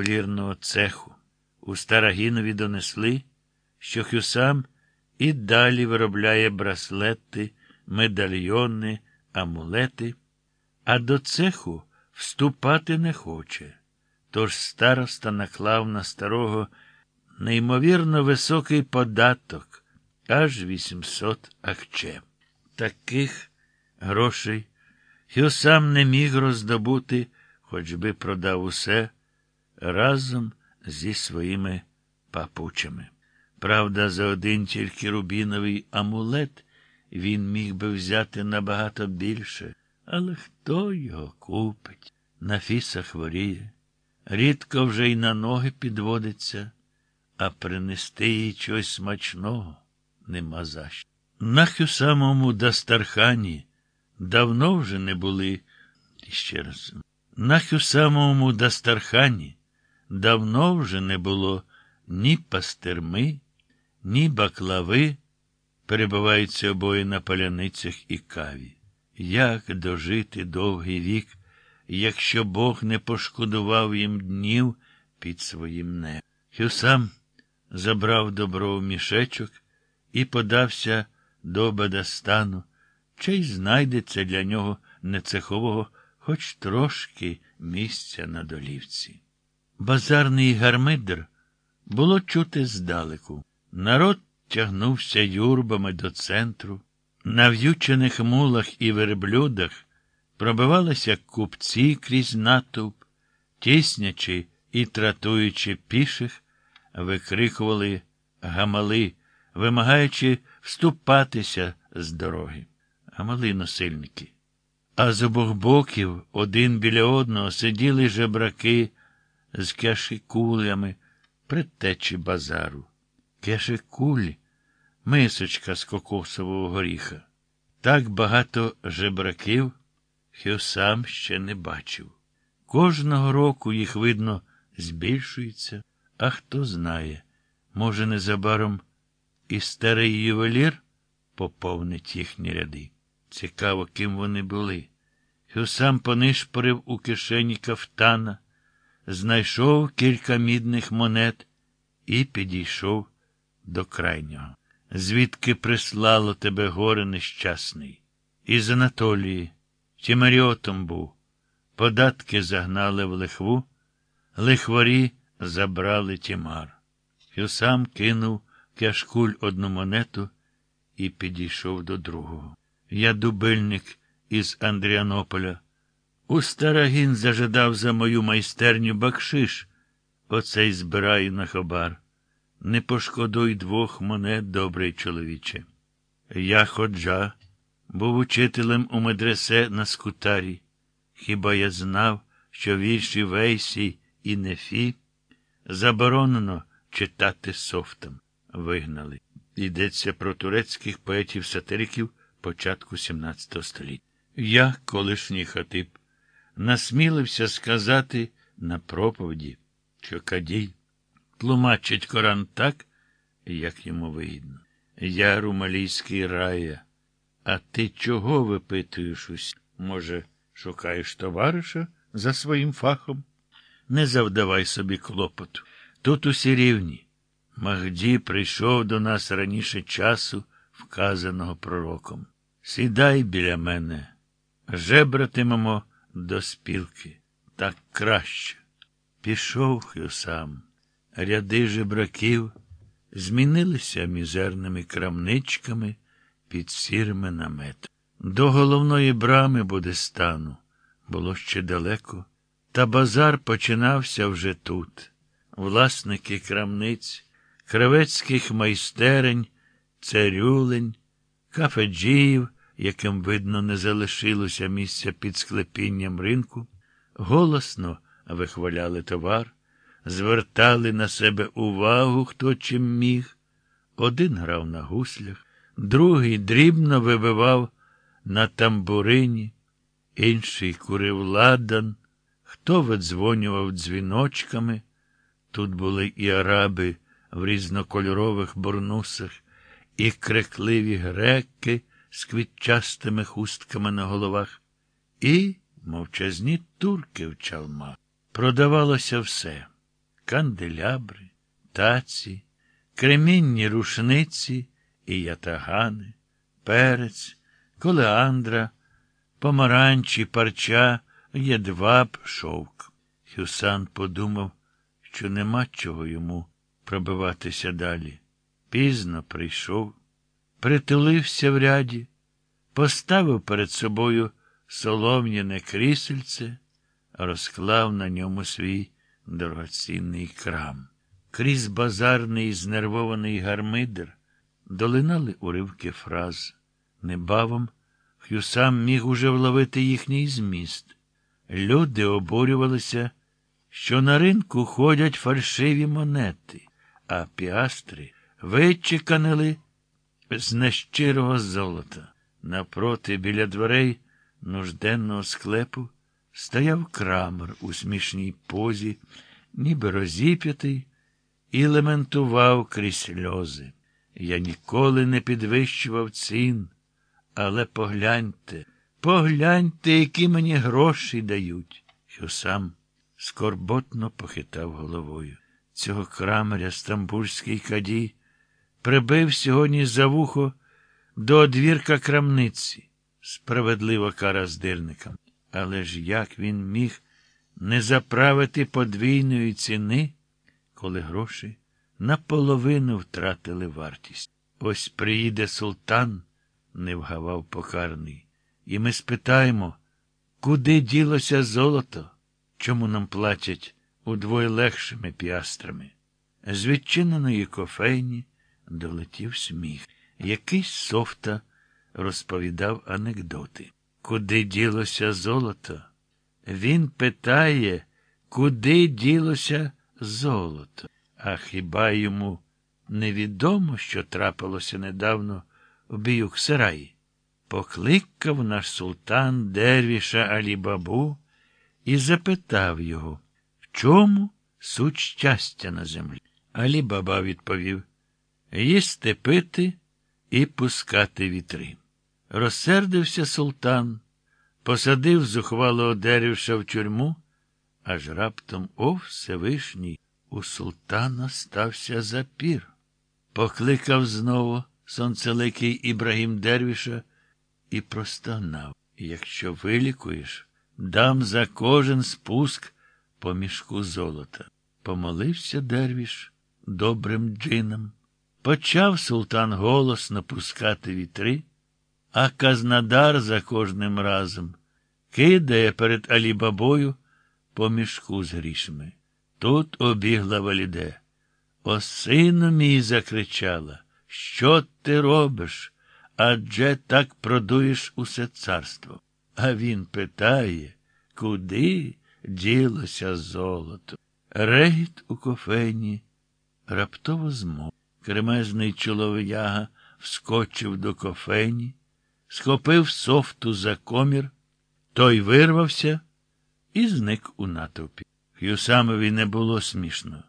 ювелірного цеху. У Старагінові донесли, що Хюсам і далі виробляє браслети, медальйони, амулети, а до цеху вступати не хоче. Тож староста наклав на старого неймовірно високий податок аж 800 акче. Таких грошей Хюсам не міг роздобути, хоч би продав усе разом зі своїми папучами. Правда, за один тільки рубіновий амулет він міг би взяти набагато більше, але хто його купить? Нафіса хворіє, рідко вже й на ноги підводиться, а принести їй чогось смачного нема за що. На самому Дастархані давно вже не були. Ще раз. На самому Дастархані давно вже не було ні пастерми, ні баклави, перебуваються обоє на паляницях і каві. Як дожити довгий вік, якщо Бог не пошкодував їм днів під своїм небом? Хюсам забрав добро в мішечок і подався до Бадастану, чи й знайдеться для нього нецехового хоч трошки місця на долівці. Базарний гармидр було чути здалеку. Народ тягнувся юрбами до центру. На в'ючених мулах і верблюдах пробивалися купці крізь натовп, тіснячи і тратуючи піших, викрикували гамали, вимагаючи вступатися з дороги. Гамали насильники. А з обох боків один біля одного сиділи жебраки з кешикулями предтечі базару. Кешикуль – мисочка з кокосового горіха. Так багато жебраків Хьосам ще не бачив. Кожного року їх, видно, збільшується, а хто знає, може, незабаром і старий ювелір поповнить їхні ряди. Цікаво, ким вони були. Хюсам понишпорив у кишені кафтана, знайшов кілька мідних монет і підійшов до крайнього. Звідки прислало тебе горе нещасний? Із Анатолії, Тімаріотом був. Податки загнали в лихву, лихварі забрали тімар. Хюсам кинув кяшкуль одну монету і підійшов до другого. Я дубильник із Андріанополя. У Старагін зажадав за мою майстерню бакшиш. Оцей збираю на хабар. Не пошкодуй двох монет, добрий чоловіче. Я ходжа, був учителем у медресе на скутарі. Хіба я знав, що вірші Вейсі і Нефі заборонено читати софтом. Вигнали. Йдеться про турецьких поетів-сатириків початку XVII століття. Я, колишній хатип, насмілився сказати на проповіді, що Кадій тлумачить Коран так, як йому вигідно. Я румалійський рая. А ти чого випитуєш усь? Може, шукаєш товариша за своїм фахом? Не завдавай собі клопоту. Тут усі рівні. Махді прийшов до нас раніше часу, вказаного пророком. Сідай біля мене, жебратимемо до спілки. Так краще. Пішов Хюсам. Ряди жебраків змінилися мізерними крамничками під сірими наметами. До головної брами Будестану було ще далеко, та базар починався вже тут. Власники крамниць, кравецьких майстерень, царюлень, кафеджіїв, яким, видно, не залишилося місця під склепінням ринку, голосно вихваляли товар, звертали на себе увагу, хто чим міг. Один грав на гуслях, другий дрібно вибивав на тамбурині, інший курив ладан, хто видзвонював дзвіночками. Тут були і араби в різнокольорових бурнусах, і крикливі греки з квітчастими хустками на головах, і мовчазні турки в чалмах. Продавалося все канделябри, таці, кремінні рушниці і ятагани, перець, колеандра, помаранчі, парча, єдваб, шовк. Хюсан подумав, що нема чого йому пробиватися далі. Пізно прийшов, притулився в ряді, поставив перед собою солом'яне крісельце, розклав на ньому свій дорогоцінний крам. Крізь базарний знервований гармидер долинали уривки фраз. Небавом Хюсам міг уже вловити їхній зміст. Люди обурювалися, що на ринку ходять фальшиві монети, а піастри вичеканили з нещирого золота. Напроти біля дверей нужденного склепу стояв крамер у смішній позі, ніби розіп'ятий, і лементував крізь сльози. Я ніколи не підвищував цін, але погляньте, погляньте, які мені гроші дають. Хюсам скорботно похитав головою. Цього крамаря стамбульський каді прибив сьогодні за вухо до одвірка крамниці. Справедлива кара здирникам. Але ж як він міг не заправити подвійної ціни, коли гроші наполовину втратили вартість? Ось приїде султан, не вгавав покарний, і ми спитаємо, куди ділося золото, чому нам платять удвоє легшими піастрами? З відчиненої кофейні долетів сміх. Якийсь софта розповідав анекдоти. Куди ділося золото? Він питає, куди ділося золото. А хіба йому невідомо, що трапилося недавно в Біюксараї? Покликав наш султан Дервіша Алібабу і запитав його, в чому суть щастя на землі? Алібаба відповів їсти пити і пускати вітри. Розсердився султан, посадив зухвалого деревша в тюрму, аж раптом, о Всевишній, у султана стався запір. Покликав знову сонцеликий Ібрагім Дервіша і простогнав. Якщо вилікуєш, дам за кожен спуск по мішку золота. Помолився дервіш добрим джином. Почав султан голосно пускати вітри, а Казнадар за кожним разом кидає перед Алібабою по мішку з грішми. Тут обігла валіде. О, сину мій закричала, що ти робиш? Адже так продуєш усе царство. А він питає, куди ділося золото? Регіт у кофейні раптово змов. Кремезний чолов'яга вскочив до кофейні, схопив софту за комір, той вирвався і зник у натовпі. Х'юсамові не було смішно.